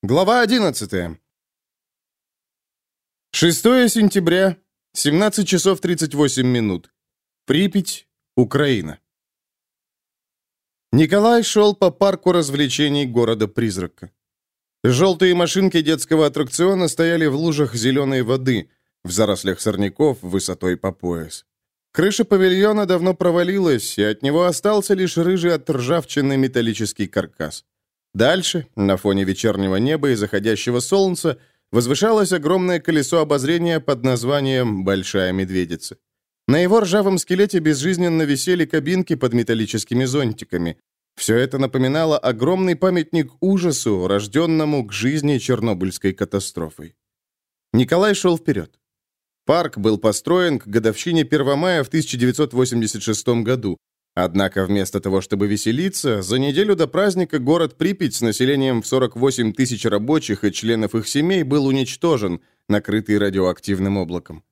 Глава 11. 6 сентября, 17 часов 38 минут. Припять, Украина. Николай шел по парку развлечений города-призрака. Желтые машинки детского аттракциона стояли в лужах зеленой воды, в зарослях сорняков высотой по пояс. Крыша павильона давно провалилась, и от него остался лишь рыжий от ржавчины металлический каркас. Дальше, на фоне вечернего неба и заходящего солнца, возвышалось огромное колесо обозрения под названием «Большая медведица». На его ржавом скелете безжизненно висели кабинки под металлическими зонтиками. Все это напоминало огромный памятник ужасу, рожденному к жизни Чернобыльской катастрофой. Николай шел вперед. Парк был построен к годовщине 1 мая в 1986 году, Однако вместо того, чтобы веселиться, за неделю до праздника город Припять с населением в 48 тысяч рабочих и членов их семей был уничтожен, накрытый радиоактивным облаком.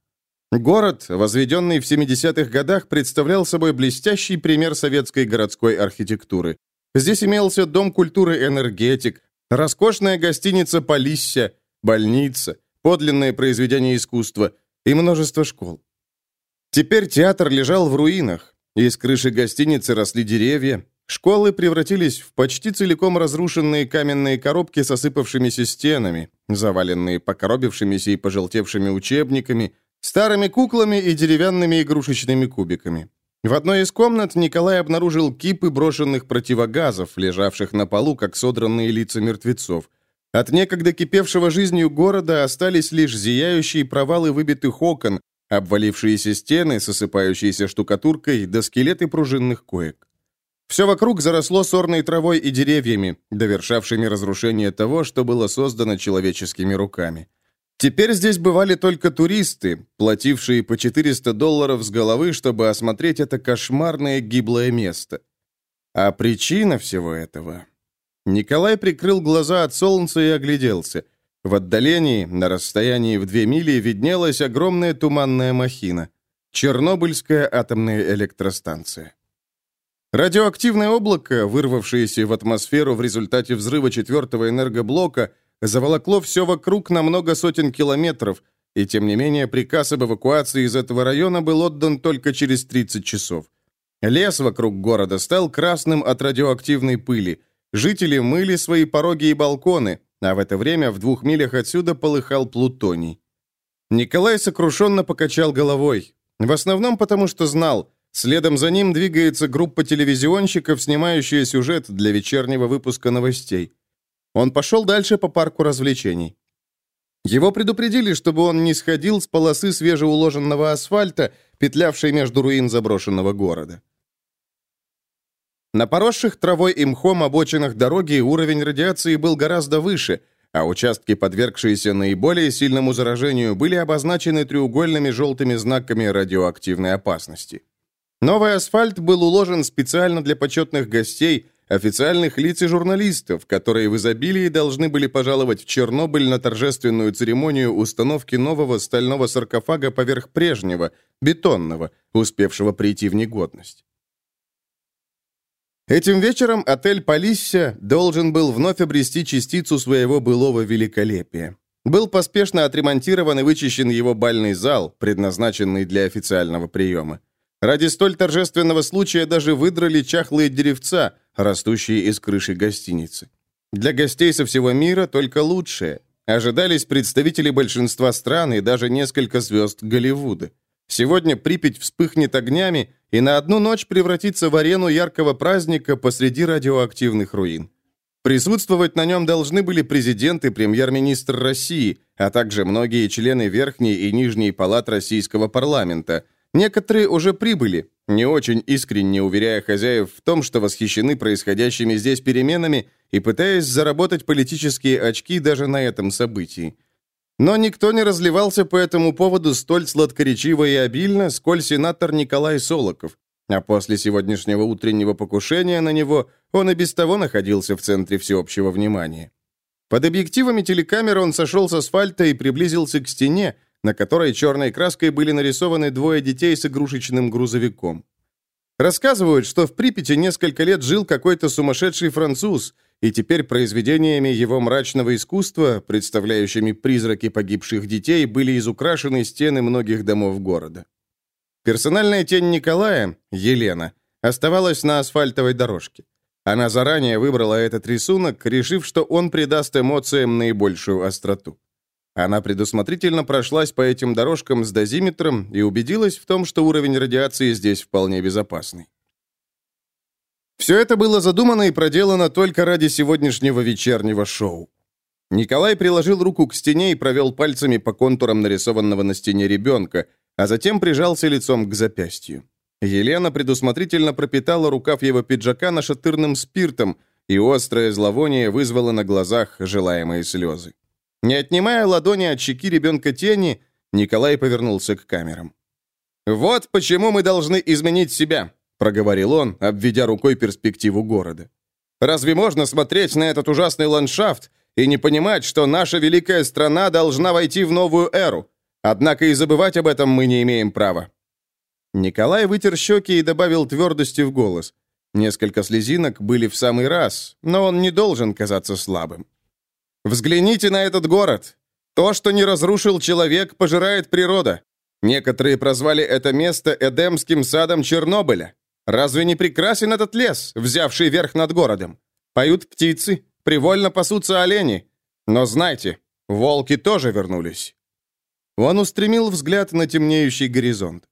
Город, возведенный в 70-х годах, представлял собой блестящий пример советской городской архитектуры. Здесь имелся дом культуры «Энергетик», роскошная гостиница «Полисся», больница, подлинное произведение искусства и множество школ. Теперь театр лежал в руинах, из крыши гостиницы росли деревья. Школы превратились в почти целиком разрушенные каменные коробки с осыпавшимися стенами, заваленные покоробившимися и пожелтевшими учебниками, старыми куклами и деревянными игрушечными кубиками. В одной из комнат Николай обнаружил кипы брошенных противогазов, лежавших на полу, как содранные лица мертвецов. От некогда кипевшего жизнью города остались лишь зияющие провалы выбитых окон, обвалившиеся стены с осыпающейся штукатуркой до скелеты пружинных коек. Все вокруг заросло сорной травой и деревьями, довершавшими разрушение того, что было создано человеческими руками. Теперь здесь бывали только туристы, платившие по 400 долларов с головы, чтобы осмотреть это кошмарное гиблое место. А причина всего этого... Николай прикрыл глаза от солнца и огляделся – в отдалении, на расстоянии в две мили, виднелась огромная туманная махина. Чернобыльская атомная электростанция. Радиоактивное облако, вырвавшееся в атмосферу в результате взрыва четвертого энергоблока, заволокло все вокруг на много сотен километров, и тем не менее приказ об эвакуации из этого района был отдан только через 30 часов. Лес вокруг города стал красным от радиоактивной пыли. Жители мыли свои пороги и балконы, а в это время в двух милях отсюда полыхал плутоний. Николай сокрушенно покачал головой, в основном потому, что знал, следом за ним двигается группа телевизионщиков, снимающая сюжет для вечернего выпуска новостей. Он пошел дальше по парку развлечений. Его предупредили, чтобы он не сходил с полосы свежеуложенного асфальта, петлявшей между руин заброшенного города. На поросших травой и мхом обочинах дороги уровень радиации был гораздо выше, а участки, подвергшиеся наиболее сильному заражению, были обозначены треугольными желтыми знаками радиоактивной опасности. Новый асфальт был уложен специально для почетных гостей, официальных лиц и журналистов, которые в изобилии должны были пожаловать в Чернобыль на торжественную церемонию установки нового стального саркофага поверх прежнего, бетонного, успевшего прийти в негодность. Этим вечером отель «Полисся» должен был вновь обрести частицу своего былого великолепия. Был поспешно отремонтирован и вычищен его бальный зал, предназначенный для официального приема. Ради столь торжественного случая даже выдрали чахлые деревца, растущие из крыши гостиницы. Для гостей со всего мира только лучшее. Ожидались представители большинства стран и даже несколько звезд Голливуда. Сегодня Припять вспыхнет огнями и на одну ночь превратится в арену яркого праздника посреди радиоактивных руин. Присутствовать на нем должны были президент и премьер-министр России, а также многие члены Верхней и Нижней палат российского парламента. Некоторые уже прибыли, не очень искренне уверяя хозяев в том, что восхищены происходящими здесь переменами и пытаясь заработать политические очки даже на этом событии. Но никто не разливался по этому поводу столь сладкоречиво и обильно, сколь сенатор Николай Солоков. А после сегодняшнего утреннего покушения на него он и без того находился в центре всеобщего внимания. Под объективами телекамеры он сошел с асфальта и приблизился к стене, на которой черной краской были нарисованы двое детей с игрушечным грузовиком. Рассказывают, что в Припяти несколько лет жил какой-то сумасшедший француз, и теперь произведениями его мрачного искусства, представляющими призраки погибших детей, были изукрашены стены многих домов города. Персональная тень Николая, Елена, оставалась на асфальтовой дорожке. Она заранее выбрала этот рисунок, решив, что он придаст эмоциям наибольшую остроту. Она предусмотрительно прошлась по этим дорожкам с дозиметром и убедилась в том, что уровень радиации здесь вполне безопасный. Все это было задумано и проделано только ради сегодняшнего вечернего шоу. Николай приложил руку к стене и провел пальцами по контурам нарисованного на стене ребенка, а затем прижался лицом к запястью. Елена предусмотрительно пропитала рукав его пиджака нашатырным спиртом, и острое зловоние вызвало на глазах желаемые слезы. Не отнимая ладони от щеки ребенка тени, Николай повернулся к камерам. «Вот почему мы должны изменить себя. — проговорил он, обведя рукой перспективу города. «Разве можно смотреть на этот ужасный ландшафт и не понимать, что наша великая страна должна войти в новую эру? Однако и забывать об этом мы не имеем права». Николай вытер щеки и добавил твердости в голос. Несколько слезинок были в самый раз, но он не должен казаться слабым. «Взгляните на этот город. То, что не разрушил человек, пожирает природа. Некоторые прозвали это место Эдемским садом Чернобыля. Разве не прекрасен этот лес, взявший верх над городом? Поют птицы, привольно пасутся олени. Но знайте, волки тоже вернулись». Он устремил взгляд на темнеющий горизонт.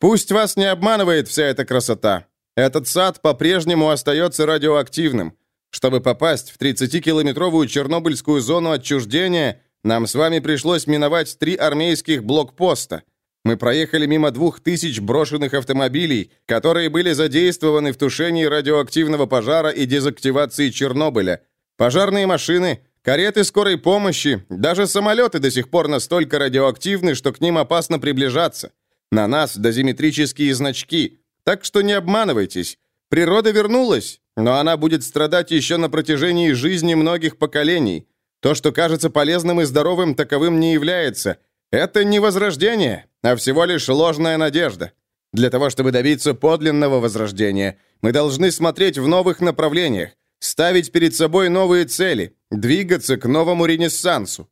«Пусть вас не обманывает вся эта красота. Этот сад по-прежнему остается радиоактивным. Чтобы попасть в 30-километровую Чернобыльскую зону отчуждения, нам с вами пришлось миновать три армейских блокпоста – мы проехали мимо двух тысяч брошенных автомобилей, которые были задействованы в тушении радиоактивного пожара и дезактивации Чернобыля. Пожарные машины, кареты скорой помощи, даже самолеты до сих пор настолько радиоактивны, что к ним опасно приближаться. На нас дозиметрические значки. Так что не обманывайтесь. Природа вернулась, но она будет страдать еще на протяжении жизни многих поколений. То, что кажется полезным и здоровым, таковым не является. Это не возрождение, а всего лишь ложная надежда. Для того, чтобы добиться подлинного возрождения, мы должны смотреть в новых направлениях, ставить перед собой новые цели, двигаться к новому ренессансу.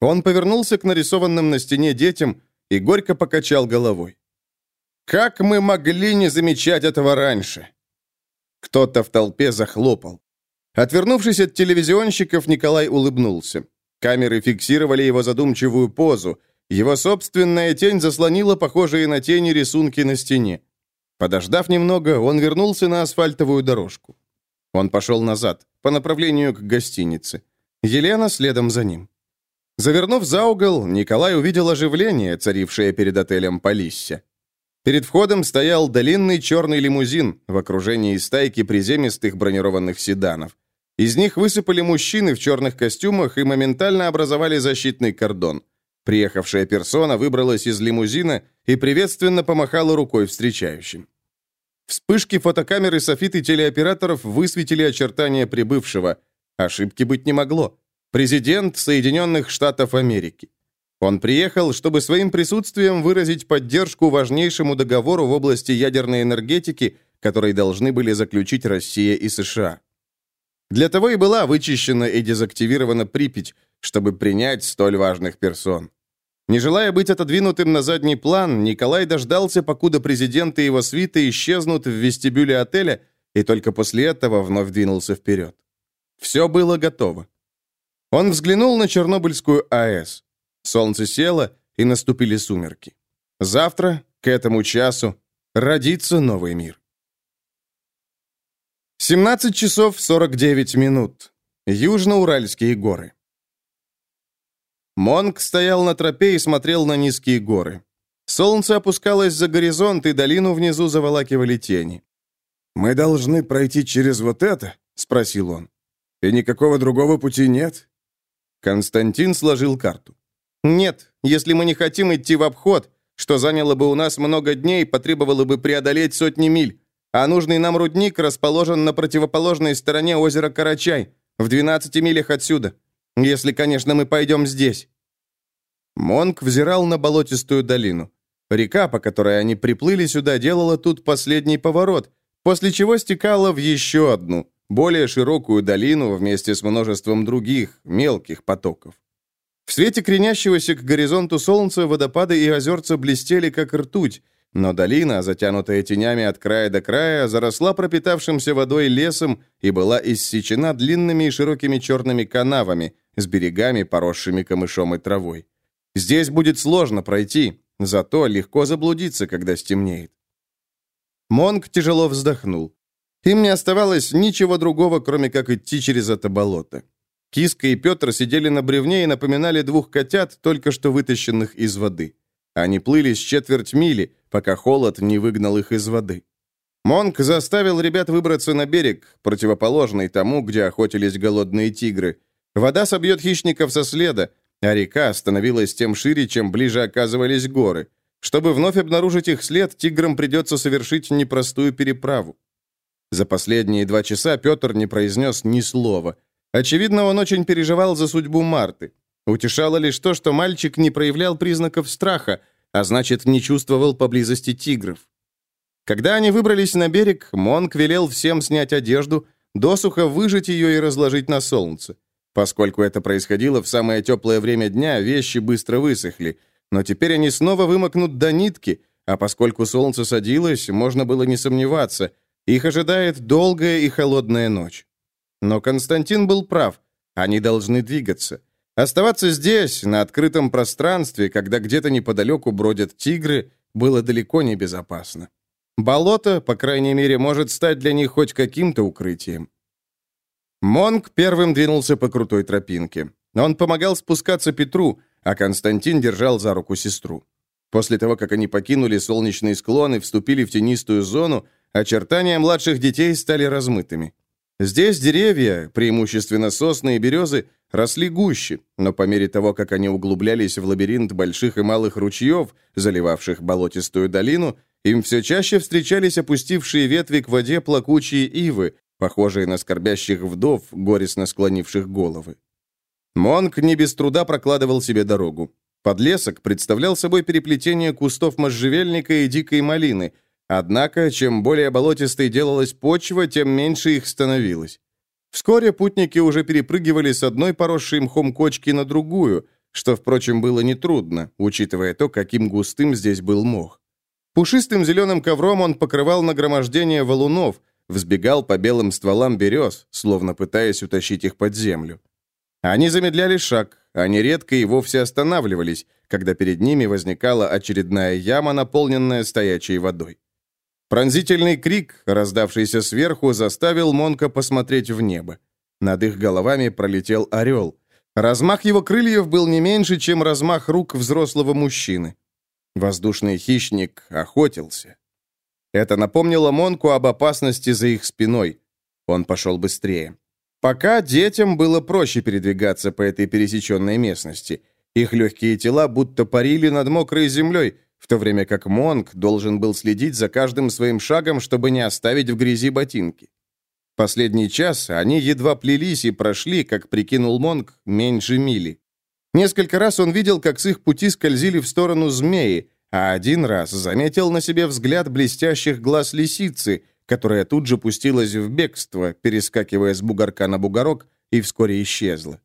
Он повернулся к нарисованным на стене детям и горько покачал головой. Как мы могли не замечать этого раньше? Кто-то в толпе захлопал. Отвернувшись от телевизионщиков, Николай улыбнулся. Камеры фиксировали его задумчивую позу, его собственная тень заслонила похожие на тени рисунки на стене. Подождав немного, он вернулся на асфальтовую дорожку. Он пошел назад, по направлению к гостинице. Елена следом за ним. Завернув за угол, Николай увидел оживление, царившее перед отелем Полисся. Перед входом стоял длинный черный лимузин в окружении стайки приземистых бронированных седанов. Из них высыпали мужчины в черных костюмах и моментально образовали защитный кордон. Приехавшая персона выбралась из лимузина и приветственно помахала рукой встречающим. Вспышки фотокамеры софиты телеоператоров высветили очертания прибывшего. Ошибки быть не могло. Президент Соединенных Штатов Америки. Он приехал, чтобы своим присутствием выразить поддержку важнейшему договору в области ядерной энергетики, который должны были заключить Россия и США. Для того и была вычищена и дезактивирована Припять, чтобы принять столь важных персон. Не желая быть отодвинутым на задний план, Николай дождался, покуда президент и его свита исчезнут в вестибюле отеля, и только после этого вновь двинулся вперед. Все было готово. Он взглянул на Чернобыльскую АЭС. Солнце село, и наступили сумерки. Завтра, к этому часу, родится новый мир. 17 часов 49 минут. Южноуральские горы. Монг стоял на тропе и смотрел на низкие горы. Солнце опускалось за горизонт, и долину внизу заволакивали тени. «Мы должны пройти через вот это?» — спросил он. «И никакого другого пути нет?» Константин сложил карту. «Нет, если мы не хотим идти в обход, что заняло бы у нас много дней, потребовало бы преодолеть сотни миль, а нужный нам рудник расположен на противоположной стороне озера Карачай, в 12 милях отсюда. Если, конечно, мы пойдем здесь». Монк взирал на болотистую долину. Река, по которой они приплыли сюда, делала тут последний поворот, после чего стекала в еще одну, более широкую долину вместе с множеством других, мелких потоков. В свете кренящегося к горизонту солнца водопады и озерца блестели, как ртуть, но долина, затянутая тенями от края до края, заросла пропитавшимся водой лесом и была иссечена длинными и широкими черными канавами с берегами, поросшими камышом и травой. Здесь будет сложно пройти, зато легко заблудиться, когда стемнеет. Монг тяжело вздохнул. Им не оставалось ничего другого, кроме как идти через это болото. Киска и Петр сидели на бревне и напоминали двух котят, только что вытащенных из воды. Они плыли с четверть мили, пока холод не выгнал их из воды. Монк заставил ребят выбраться на берег, противоположный тому, где охотились голодные тигры. Вода собьет хищников со следа, а река становилась тем шире, чем ближе оказывались горы. Чтобы вновь обнаружить их след, тиграм придется совершить непростую переправу. За последние два часа Петр не произнес ни слова – Очевидно, он очень переживал за судьбу Марты. Утешало лишь то, что мальчик не проявлял признаков страха, а значит, не чувствовал поблизости тигров. Когда они выбрались на берег, Монк велел всем снять одежду, досуха выжать ее и разложить на солнце. Поскольку это происходило в самое теплое время дня, вещи быстро высохли, но теперь они снова вымокнут до нитки, а поскольку солнце садилось, можно было не сомневаться, их ожидает долгая и холодная ночь. Но Константин был прав. Они должны двигаться. Оставаться здесь, на открытом пространстве, когда где-то неподалеку бродят тигры, было далеко не безопасно. Болото, по крайней мере, может стать для них хоть каким-то укрытием. Монг первым двинулся по крутой тропинке. Он помогал спускаться Петру, а Константин держал за руку сестру. После того, как они покинули солнечный склон и вступили в тенистую зону, очертания младших детей стали размытыми. Здесь деревья, преимущественно сосны и березы, росли гуще, но по мере того, как они углублялись в лабиринт больших и малых ручьев, заливавших болотистую долину, им все чаще встречались опустившие ветви к воде плакучие ивы, похожие на скорбящих вдов, горестно склонивших головы. Монк не без труда прокладывал себе дорогу. Подлесок представлял собой переплетение кустов можжевельника и дикой малины – Однако, чем более болотистой делалась почва, тем меньше их становилось. Вскоре путники уже перепрыгивали с одной поросшей мхом кочки на другую, что, впрочем, было нетрудно, учитывая то, каким густым здесь был мох. Пушистым зеленым ковром он покрывал нагромождение валунов, взбегал по белым стволам берез, словно пытаясь утащить их под землю. Они замедляли шаг, они редко и вовсе останавливались, когда перед ними возникала очередная яма, наполненная стоячей водой. Пронзительный крик, раздавшийся сверху, заставил Монка посмотреть в небо. Над их головами пролетел орел. Размах его крыльев был не меньше, чем размах рук взрослого мужчины. Воздушный хищник охотился. Это напомнило Монку об опасности за их спиной. Он пошел быстрее. Пока детям было проще передвигаться по этой пересеченной местности. Их легкие тела будто парили над мокрой землей, в то время как Монг должен был следить за каждым своим шагом, чтобы не оставить в грязи ботинки. Последний час они едва плелись и прошли, как прикинул Монг, меньше мили. Несколько раз он видел, как с их пути скользили в сторону змеи, а один раз заметил на себе взгляд блестящих глаз лисицы, которая тут же пустилась в бегство, перескакивая с бугорка на бугорок, и вскоре исчезла.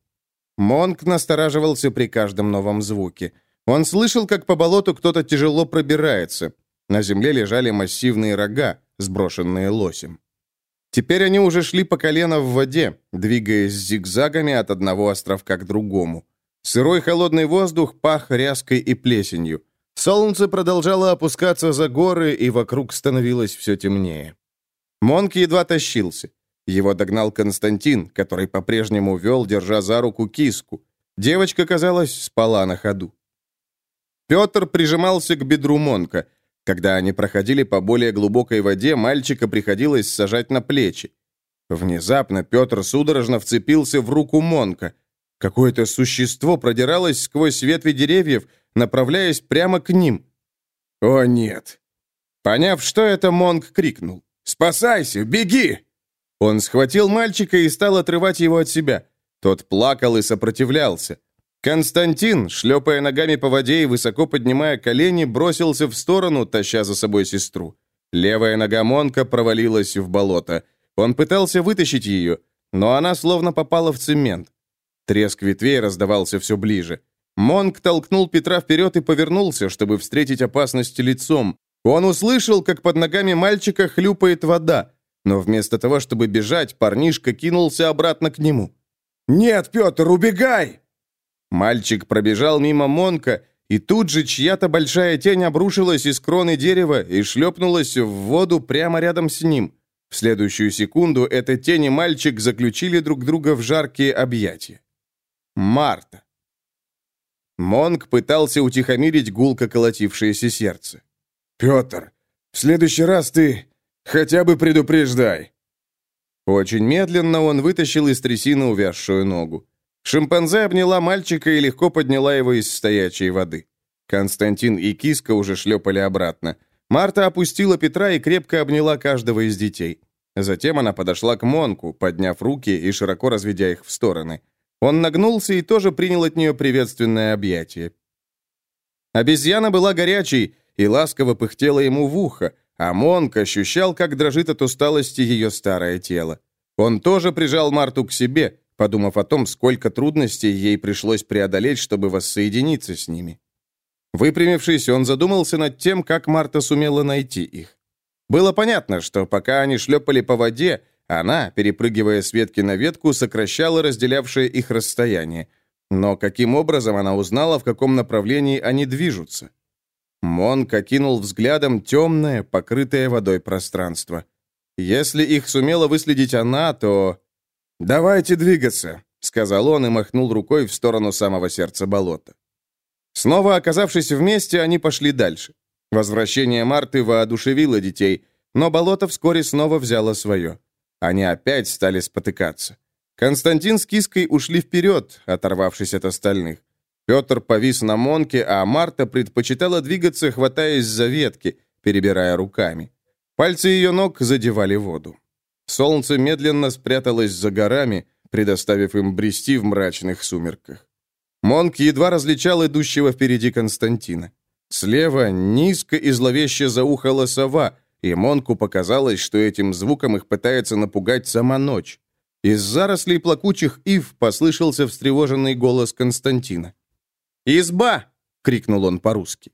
Монг настораживался при каждом новом звуке – он слышал, как по болоту кто-то тяжело пробирается. На земле лежали массивные рога, сброшенные лосем. Теперь они уже шли по колено в воде, двигаясь зигзагами от одного островка к другому. Сырой холодный воздух пах ряской и плесенью. Солнце продолжало опускаться за горы, и вокруг становилось все темнее. Монк едва тащился. Его догнал Константин, который по-прежнему вел, держа за руку киску. Девочка, казалось, спала на ходу. Петр прижимался к бедру Монка. Когда они проходили по более глубокой воде, мальчика приходилось сажать на плечи. Внезапно Петр судорожно вцепился в руку Монка. Какое-то существо продиралось сквозь ветви деревьев, направляясь прямо к ним. «О, нет!» Поняв, что это, Монк крикнул. «Спасайся! Беги!» Он схватил мальчика и стал отрывать его от себя. Тот плакал и сопротивлялся. Константин, шлепая ногами по воде и высоко поднимая колени, бросился в сторону, таща за собой сестру. Левая нога Монка провалилась в болото. Он пытался вытащить ее, но она словно попала в цемент. Треск ветвей раздавался все ближе. Монк толкнул Петра вперед и повернулся, чтобы встретить опасность лицом. Он услышал, как под ногами мальчика хлюпает вода, но вместо того, чтобы бежать, парнишка кинулся обратно к нему. «Нет, Петр, убегай!» Мальчик пробежал мимо Монка, и тут же чья-то большая тень обрушилась из кроны дерева и шлепнулась в воду прямо рядом с ним. В следующую секунду эта тень и мальчик заключили друг друга в жаркие объятия. Марта. Монк пытался утихомирить гулко колотившееся сердце. «Петр, в следующий раз ты хотя бы предупреждай». Очень медленно он вытащил из трясины увязшую ногу. Шимпанзе обняла мальчика и легко подняла его из стоячей воды. Константин и Киска уже шлепали обратно. Марта опустила Петра и крепко обняла каждого из детей. Затем она подошла к Монку, подняв руки и широко разведя их в стороны. Он нагнулся и тоже принял от нее приветственное объятие. Обезьяна была горячей и ласково пыхтела ему в ухо, а Монк ощущал, как дрожит от усталости ее старое тело. Он тоже прижал Марту к себе, подумав о том, сколько трудностей ей пришлось преодолеть, чтобы воссоединиться с ними. Выпрямившись, он задумался над тем, как Марта сумела найти их. Было понятно, что пока они шлепали по воде, она, перепрыгивая с ветки на ветку, сокращала разделявшее их расстояние. Но каким образом она узнала, в каком направлении они движутся? Монк окинул взглядом темное, покрытое водой пространство. Если их сумела выследить она, то... «Давайте двигаться», — сказал он и махнул рукой в сторону самого сердца болота. Снова оказавшись вместе, они пошли дальше. Возвращение Марты воодушевило детей, но болото вскоре снова взяло свое. Они опять стали спотыкаться. Константин с Киской ушли вперед, оторвавшись от остальных. Петр повис на Монке, а Марта предпочитала двигаться, хватаясь за ветки, перебирая руками. Пальцы ее ног задевали воду. Солнце медленно спряталось за горами, предоставив им брести в мрачных сумерках. Монк едва различал идущего впереди Константина. Слева низко и зловеще заухала сова, и Монку показалось, что этим звуком их пытается напугать сама ночь. Из зарослей плакучих ив послышался встревоженный голос Константина. «Изба!» — крикнул он по-русски.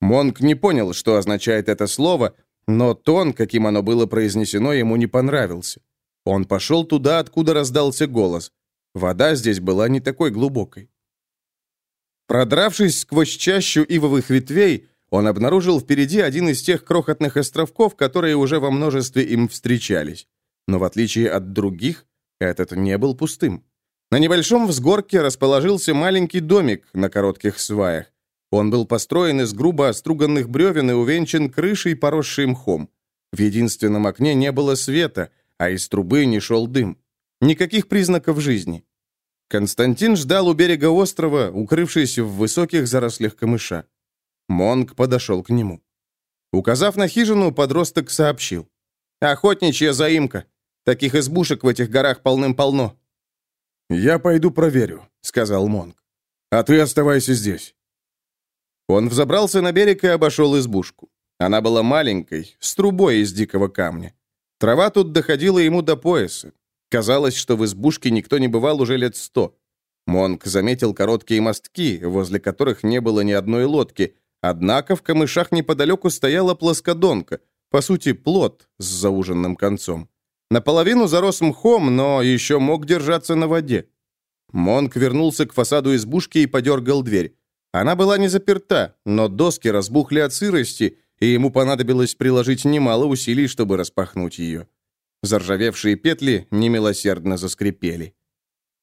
Монк не понял, что означает это слово, но тон, каким оно было произнесено, ему не понравился. Он пошел туда, откуда раздался голос. Вода здесь была не такой глубокой. Продравшись сквозь чащу ивовых ветвей, он обнаружил впереди один из тех крохотных островков, которые уже во множестве им встречались. Но в отличие от других, этот не был пустым. На небольшом взгорке расположился маленький домик на коротких сваях. Он был построен из грубо оструганных бревен и увенчан крышей, поросшей мхом. В единственном окне не было света, а из трубы не шел дым. Никаких признаков жизни. Константин ждал у берега острова, укрывшись в высоких зарослях камыша. Монг подошел к нему. Указав на хижину, подросток сообщил. «Охотничья заимка. Таких избушек в этих горах полным-полно». «Я пойду проверю», — сказал Монг. «А ты оставайся здесь». Он взобрался на берег и обошел избушку. Она была маленькой, с трубой из дикого камня. Трава тут доходила ему до пояса. Казалось, что в избушке никто не бывал уже лет сто. Монк заметил короткие мостки, возле которых не было ни одной лодки, однако в камышах неподалеку стояла плоскодонка, по сути, плот с зауженным концом. Наполовину зарос мхом, но еще мог держаться на воде. Монк вернулся к фасаду избушки и подергал дверь. Она была не заперта, но доски разбухли от сырости, и ему понадобилось приложить немало усилий, чтобы распахнуть ее. Заржавевшие петли немилосердно заскрипели.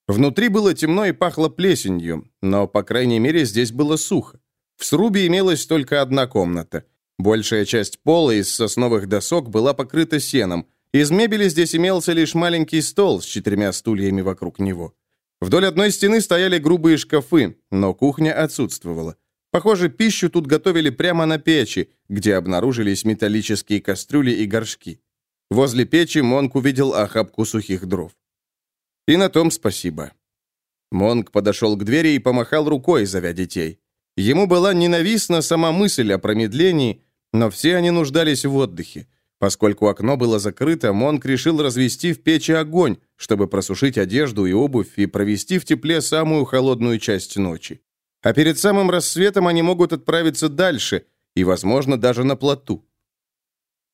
Внутри было темно и пахло плесенью, но, по крайней мере, здесь было сухо. В срубе имелась только одна комната. Большая часть пола из сосновых досок была покрыта сеном. Из мебели здесь имелся лишь маленький стол с четырьмя стульями вокруг него. Вдоль одной стены стояли грубые шкафы, но кухня отсутствовала. Похоже, пищу тут готовили прямо на печи, где обнаружились металлические кастрюли и горшки. Возле печи Монк увидел охапку сухих дров. И на том спасибо. Монк подошел к двери и помахал рукой, зовя детей. Ему была ненавистна сама мысль о промедлении, но все они нуждались в отдыхе. Поскольку окно было закрыто, Монк решил развести в печи огонь, чтобы просушить одежду и обувь и провести в тепле самую холодную часть ночи. А перед самым рассветом они могут отправиться дальше и, возможно, даже на плоту.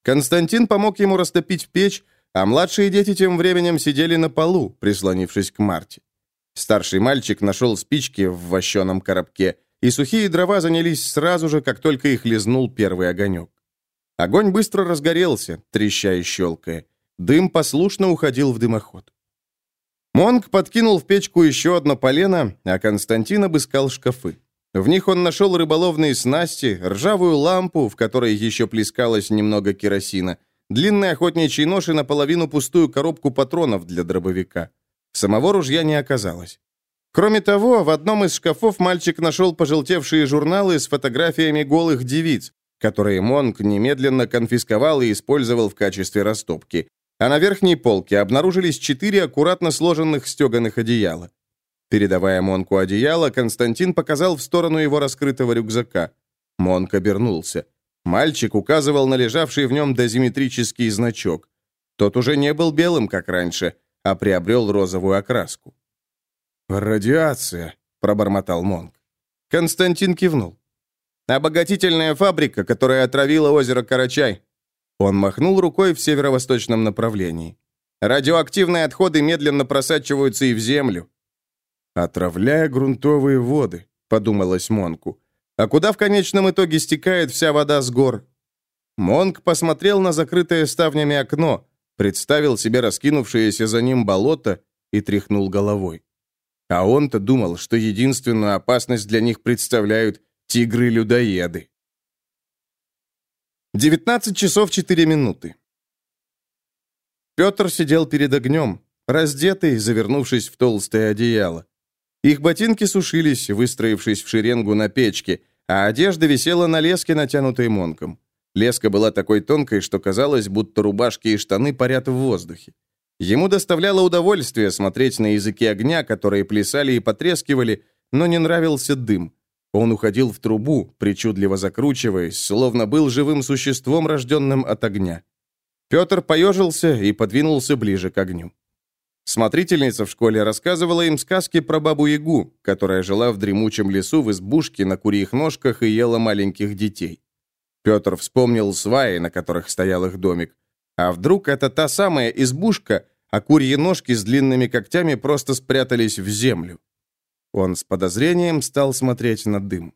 Константин помог ему растопить печь, а младшие дети тем временем сидели на полу, прислонившись к Марте. Старший мальчик нашел спички в вощеном коробке, и сухие дрова занялись сразу же, как только их лизнул первый огонек. Огонь быстро разгорелся, треща и щелкая. Дым послушно уходил в дымоход. Монг подкинул в печку еще одно полено, а Константин обыскал шкафы. В них он нашел рыболовные снасти, ржавую лампу, в которой еще плескалось немного керосина, длинный охотничий нож и наполовину пустую коробку патронов для дробовика. Самого ружья не оказалось. Кроме того, в одном из шкафов мальчик нашел пожелтевшие журналы с фотографиями голых девиц, которые Монк немедленно конфисковал и использовал в качестве растопки. А на верхней полке обнаружились четыре аккуратно сложенных стеганых одеяла. Передавая Монку одеяло, Константин показал в сторону его раскрытого рюкзака. Монк обернулся. Мальчик указывал на лежавший в нем дозиметрический значок. Тот уже не был белым, как раньше, а приобрел розовую окраску. «Радиация», — пробормотал Монк. Константин кивнул. Обогатительная фабрика, которая отравила озеро Карачай». Он махнул рукой в северо-восточном направлении. «Радиоактивные отходы медленно просачиваются и в землю». «Отравляя грунтовые воды», — подумалось Монку. «А куда в конечном итоге стекает вся вода с гор?» Монк посмотрел на закрытое ставнями окно, представил себе раскинувшееся за ним болото и тряхнул головой. А он-то думал, что единственную опасность для них представляют Тигры-людоеды. 19 часов 4 минуты. Петр сидел перед огнем, раздетый, завернувшись в толстое одеяло. Их ботинки сушились, выстроившись в шеренгу на печке, а одежда висела на леске, натянутой монком. Леска была такой тонкой, что казалось, будто рубашки и штаны парят в воздухе. Ему доставляло удовольствие смотреть на языки огня, которые плясали и потрескивали, но не нравился дым. Он уходил в трубу, причудливо закручиваясь, словно был живым существом, рожденным от огня. Петр поежился и подвинулся ближе к огню. Смотрительница в школе рассказывала им сказки про бабу-ягу, которая жила в дремучем лесу в избушке на курьих ножках и ела маленьких детей. Петр вспомнил сваи, на которых стоял их домик. А вдруг это та самая избушка, а курьи ножки с длинными когтями просто спрятались в землю? Он с подозрением стал смотреть на дым.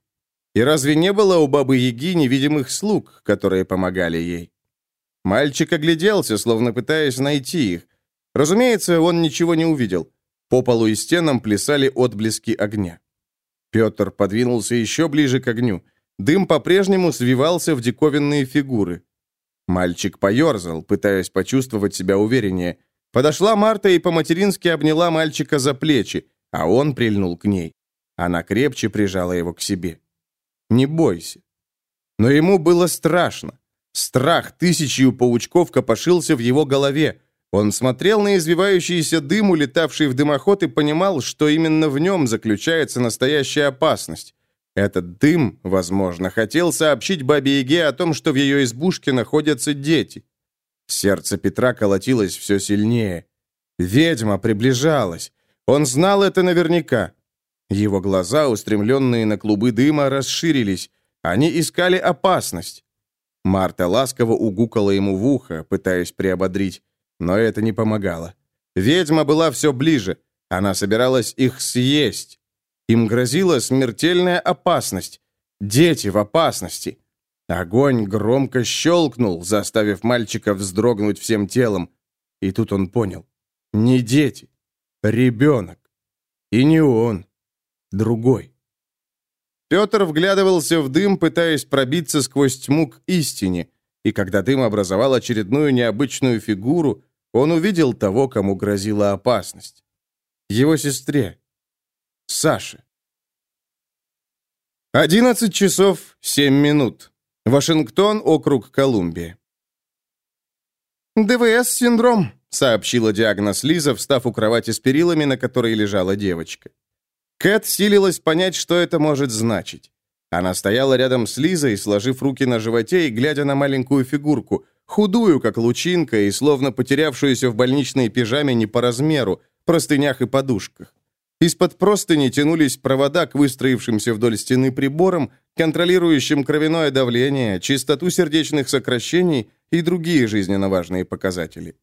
И разве не было у бабы-яги невидимых слуг, которые помогали ей? Мальчик огляделся, словно пытаясь найти их. Разумеется, он ничего не увидел. По полу и стенам плясали отблески огня. Петр подвинулся еще ближе к огню. Дым по-прежнему свивался в диковинные фигуры. Мальчик поерзал, пытаясь почувствовать себя увереннее. Подошла Марта и по-матерински обняла мальчика за плечи, а он прильнул к ней. Она крепче прижала его к себе. «Не бойся». Но ему было страшно. Страх тысячью паучков копошился в его голове. Он смотрел на извивающийся дым, улетавший в дымоход, и понимал, что именно в нем заключается настоящая опасность. Этот дым, возможно, хотел сообщить бабе Яге о том, что в ее избушке находятся дети. Сердце Петра колотилось все сильнее. Ведьма приближалась. Он знал это наверняка. Его глаза, устремленные на клубы дыма, расширились. Они искали опасность. Марта ласково угукала ему в ухо, пытаясь приободрить, но это не помогало. Ведьма была все ближе. Она собиралась их съесть. Им грозила смертельная опасность. Дети в опасности. Огонь громко щелкнул, заставив мальчика вздрогнуть всем телом. И тут он понял. Не дети. Ребенок. И не он. Другой. Петр вглядывался в дым, пытаясь пробиться сквозь тьму к истине, и когда дым образовал очередную необычную фигуру, он увидел того, кому грозила опасность. Его сестре. Саше. 11 часов 7 минут. Вашингтон, округ Колумбия. ДВС-синдром, сообщила диагноз Лиза, встав у кровати с перилами, на которой лежала девочка. Кэт силилась понять, что это может значить. Она стояла рядом с Лизой, сложив руки на животе и глядя на маленькую фигурку, худую, как лучинка, и словно потерявшуюся в больничной пижаме не по размеру, простынях и подушках. Из-под простыни тянулись провода к выстроившимся вдоль стены приборам, контролирующим кровяное давление, частоту сердечных сокращений и другие жизненно важные показатели.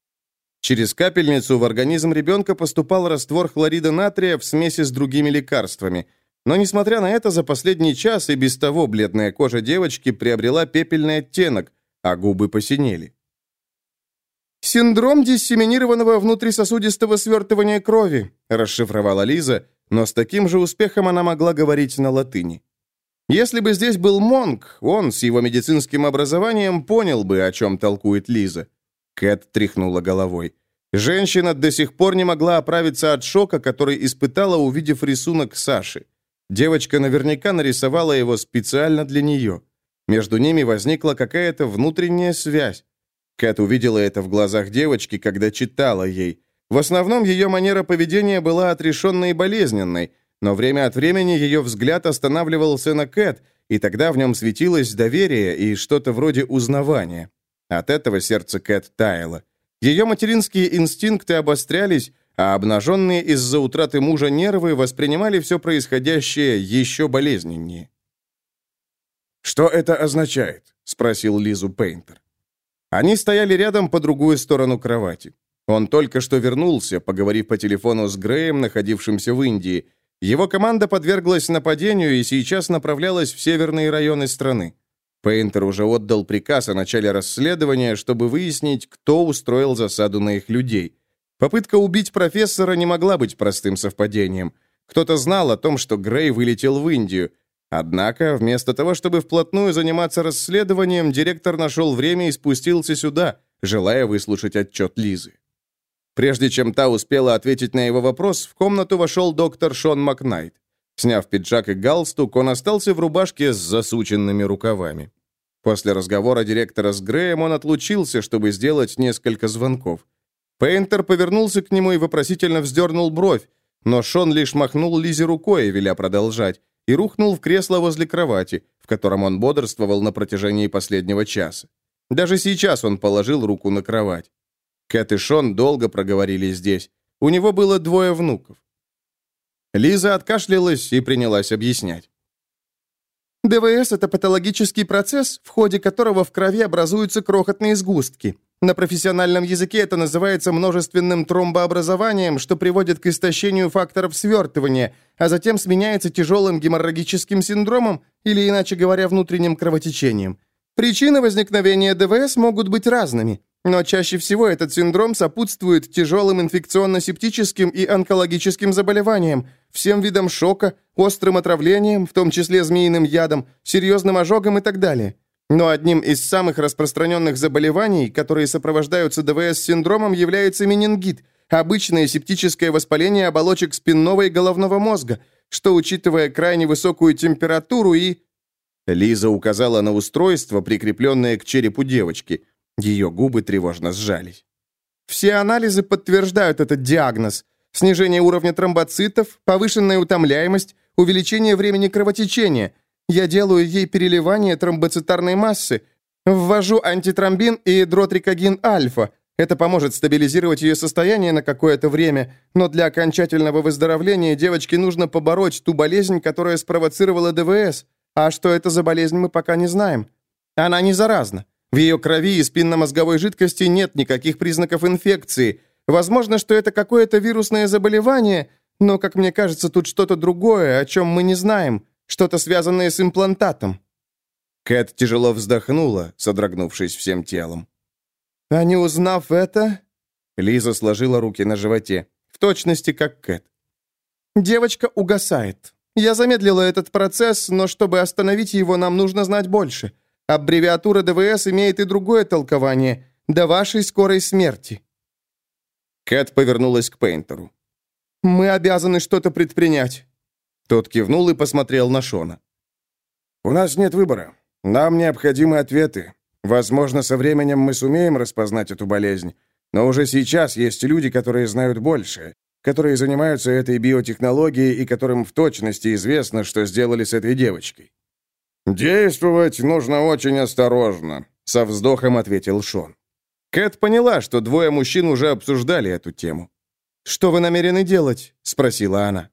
Через капельницу в организм ребенка поступал раствор хлорида натрия в смеси с другими лекарствами. Но, несмотря на это, за последний час и без того бледная кожа девочки приобрела пепельный оттенок, а губы посинели. «Синдром диссеминированного внутрисосудистого свертывания крови», расшифровала Лиза, но с таким же успехом она могла говорить на латыни. Если бы здесь был Монг, он с его медицинским образованием понял бы, о чем толкует Лиза. Кэт тряхнула головой. Женщина до сих пор не могла оправиться от шока, который испытала, увидев рисунок Саши. Девочка наверняка нарисовала его специально для нее. Между ними возникла какая-то внутренняя связь. Кэт увидела это в глазах девочки, когда читала ей. В основном ее манера поведения была отрешенной и болезненной, но время от времени ее взгляд останавливался на Кэт, и тогда в нем светилось доверие и что-то вроде узнавания. От этого сердце Кэт таяло. Ее материнские инстинкты обострялись, а обнаженные из-за утраты мужа нервы воспринимали все происходящее еще болезненнее. «Что это означает?» — спросил Лизу Пейнтер. Они стояли рядом по другую сторону кровати. Он только что вернулся, поговорив по телефону с Греем, находившимся в Индии. Его команда подверглась нападению и сейчас направлялась в северные районы страны. Пейнтер уже отдал приказ о начале расследования, чтобы выяснить, кто устроил засаду на их людей. Попытка убить профессора не могла быть простым совпадением. Кто-то знал о том, что Грей вылетел в Индию. Однако, вместо того, чтобы вплотную заниматься расследованием, директор нашел время и спустился сюда, желая выслушать отчет Лизы. Прежде чем та успела ответить на его вопрос, в комнату вошел доктор Шон Макнайт. Сняв пиджак и галстук, он остался в рубашке с засученными рукавами. После разговора директора с Греем он отлучился, чтобы сделать несколько звонков. Пейнтер повернулся к нему и вопросительно вздернул бровь, но Шон лишь махнул Лизе рукой, веля продолжать, и рухнул в кресло возле кровати, в котором он бодрствовал на протяжении последнего часа. Даже сейчас он положил руку на кровать. Кэт и Шон долго проговорили здесь. У него было двое внуков. Лиза откашлялась и принялась объяснять. ДВС – это патологический процесс, в ходе которого в крови образуются крохотные сгустки. На профессиональном языке это называется множественным тромбообразованием, что приводит к истощению факторов свертывания, а затем сменяется тяжелым геморрагическим синдромом или, иначе говоря, внутренним кровотечением. Причины возникновения ДВС могут быть разными. Но чаще всего этот синдром сопутствует тяжелым инфекционно-септическим и онкологическим заболеваниям, всем видам шока, острым отравлением, в том числе змеиным ядом, серьезным ожогом и так далее. Но одним из самых распространенных заболеваний, которые сопровождаются ДВС-синдромом, является менингит, обычное септическое воспаление оболочек спинного и головного мозга, что, учитывая крайне высокую температуру и... Лиза указала на устройство, прикрепленное к черепу девочки – ее губы тревожно сжались. Все анализы подтверждают этот диагноз. Снижение уровня тромбоцитов, повышенная утомляемость, увеличение времени кровотечения. Я делаю ей переливание тромбоцитарной массы, ввожу антитромбин и дротрикогин альфа. Это поможет стабилизировать ее состояние на какое-то время, но для окончательного выздоровления девочке нужно побороть ту болезнь, которая спровоцировала ДВС. А что это за болезнь, мы пока не знаем. Она не заразна. В ее крови и спинномозговой жидкости нет никаких признаков инфекции. Возможно, что это какое-то вирусное заболевание, но, как мне кажется, тут что-то другое, о чем мы не знаем, что-то связанное с имплантатом». Кэт тяжело вздохнула, содрогнувшись всем телом. «А не узнав это...» Лиза сложила руки на животе, в точности как Кэт. «Девочка угасает. Я замедлила этот процесс, но чтобы остановить его, нам нужно знать больше. Аббревиатура ДВС имеет и другое толкование – до вашей скорой смерти». Кэт повернулась к Пейнтеру. «Мы обязаны что-то предпринять». Тот кивнул и посмотрел на Шона. «У нас нет выбора. Нам необходимы ответы. Возможно, со временем мы сумеем распознать эту болезнь, но уже сейчас есть люди, которые знают больше, которые занимаются этой биотехнологией и которым в точности известно, что сделали с этой девочкой. «Действовать нужно очень осторожно», — со вздохом ответил Шон. Кэт поняла, что двое мужчин уже обсуждали эту тему. «Что вы намерены делать?» — спросила она.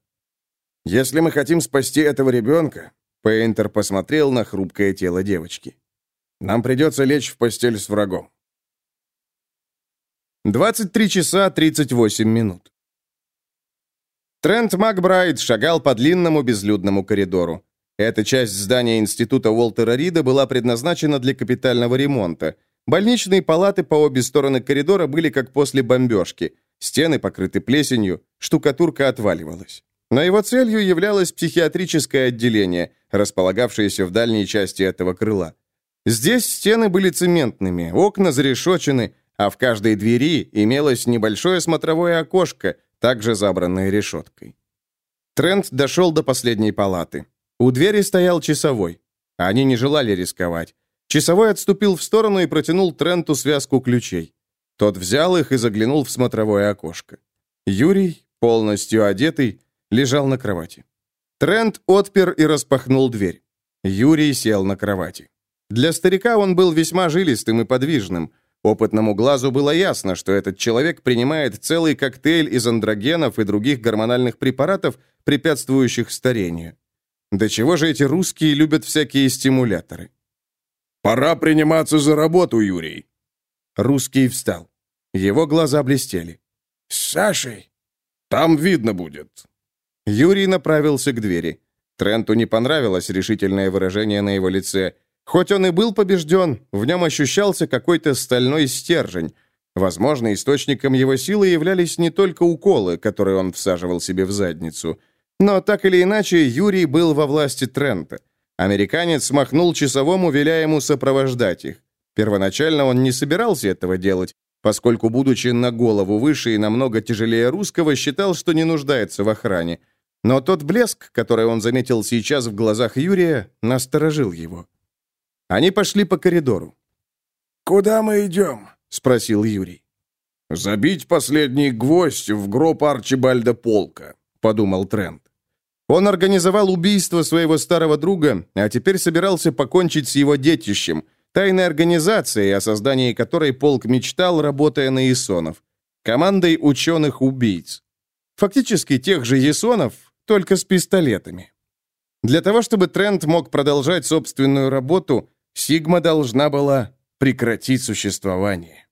«Если мы хотим спасти этого ребенка», — Пейнтер посмотрел на хрупкое тело девочки, «нам придется лечь в постель с врагом». 23 часа 38 минут. Трент Макбрайт шагал по длинному безлюдному коридору. Эта часть здания института Уолтера Рида была предназначена для капитального ремонта. Больничные палаты по обе стороны коридора были как после бомбежки. Стены покрыты плесенью, штукатурка отваливалась. Но его целью являлось психиатрическое отделение, располагавшееся в дальней части этого крыла. Здесь стены были цементными, окна зарешочены, а в каждой двери имелось небольшое смотровое окошко, также забранное решеткой. Трент дошел до последней палаты. У двери стоял часовой. Они не желали рисковать. Часовой отступил в сторону и протянул Тренту связку ключей. Тот взял их и заглянул в смотровое окошко. Юрий, полностью одетый, лежал на кровати. Трент отпер и распахнул дверь. Юрий сел на кровати. Для старика он был весьма жилистым и подвижным. Опытному глазу было ясно, что этот человек принимает целый коктейль из андрогенов и других гормональных препаратов, препятствующих старению. До чего же эти русские любят всякие стимуляторы? «Пора приниматься за работу, Юрий». Русский встал. Его глаза блестели. «С Сашей? Там видно будет». Юрий направился к двери. Тренту не понравилось решительное выражение на его лице. Хоть он и был побежден, в нем ощущался какой-то стальной стержень. Возможно, источником его силы являлись не только уколы, которые он всаживал себе в задницу. Но так или иначе, Юрий был во власти Трента. Американец махнул часовому, веля ему сопровождать их. Первоначально он не собирался этого делать, поскольку, будучи на голову выше и намного тяжелее русского, считал, что не нуждается в охране. Но тот блеск, который он заметил сейчас в глазах Юрия, насторожил его. Они пошли по коридору. «Куда мы идем?» — спросил Юрий. «Забить последний гвоздь в гроб Арчибальда Полка», — подумал Трент. Он организовал убийство своего старого друга, а теперь собирался покончить с его детищем, тайной организацией, о создании которой полк мечтал, работая на Исонов, командой ученых-убийц. Фактически тех же Есонов, только с пистолетами. Для того, чтобы Трент мог продолжать собственную работу, Сигма должна была прекратить существование.